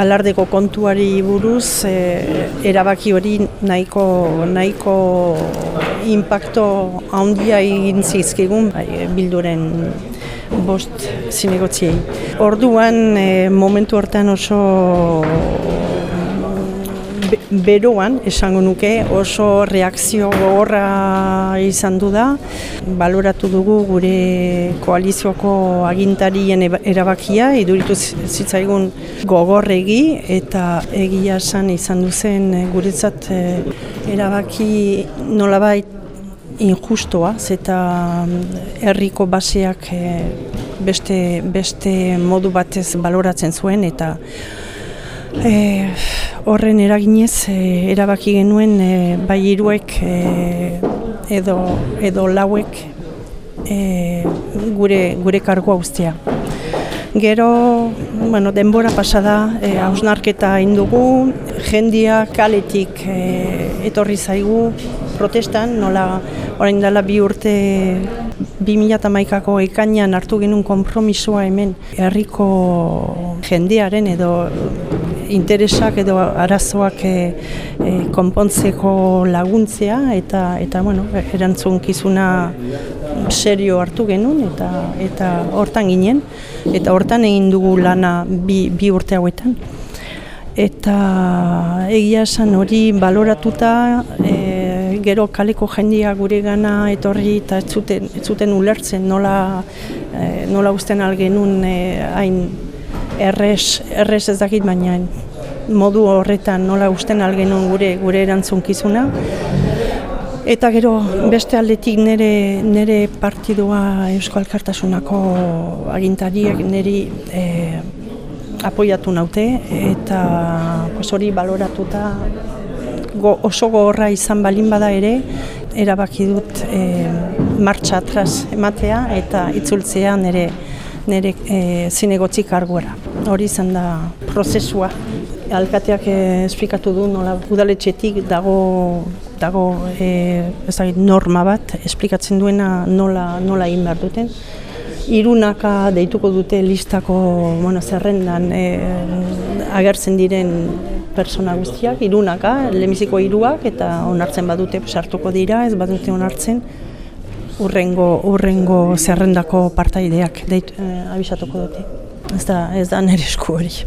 alardeko kontuari buruz e, erabaki hori nahiko nahiko impacto handia egin zizkigun bai, bilduren bost zinegotziei. Orduan e, momentu hortan oso beroan esango nuke oso reakzio gogorra izan du da. Baloratu dugu gure koalizioko agintarien erabakia, iduritu zitzaigun gogorregi eta egia esan izan duzen guretzat eh, erabaki nolabait injustoa, eta herriko baseak eh, beste, beste modu batez baloratzen zuen eta E, horren eraginez e, erabaki genuen e, bai hiruek e, edo, edo lauek e, gure, gure kargoa ustea. Gero, bueno, denbora pasada, e, hausnarketa indugu, jendia kaletik e, etorri zaigu protestan, nola orain dela bi urte 2008ko ekainan hartu genuen konpromisoa hemen herriko jendearen edo interesak edo arazoak e, konpontzeko laguntzea eta eta bueno, erantzunkizuna serio hartu genuen eta eta hortan ginen. Eta hortan egin dugu lana bi, bi urte hauetan. Eta egia esan hori baloratuta e, gero kaleko jendia gure gana etorri eta ez zuten, ez zuten ulertzen nola, e, nola usten algenun e, hain errez, errez ez dakit baina modu horretan nola usten algenun gure gure erantzunkizuna. Eta gero beste aldetik nire, nire partidua Eusko Alkartasunako agintariek niri e, apoiatu naute eta hori baloratuta go, oso gogorra izan balin bada ere erabaki dut e, martxa atraz ematea eta itzultzea nire nire e, zinegotzi karguera. Hori izan da prozesua. Alkateak e, esplikatu du nola udaletxetik dago dago e, norma bat esplikatzen duena nola nola egin behar duten. Irunaka deituko dute listako bueno, zerrendan e, agertzen diren persona guztiak, irunaka, lemiziko iruak eta onartzen badute sartuko dira, ez badute onartzen urrengo urrengo zerrendako partaideak deit eh, abisatuko dute. Ez da ez da nere esku hori.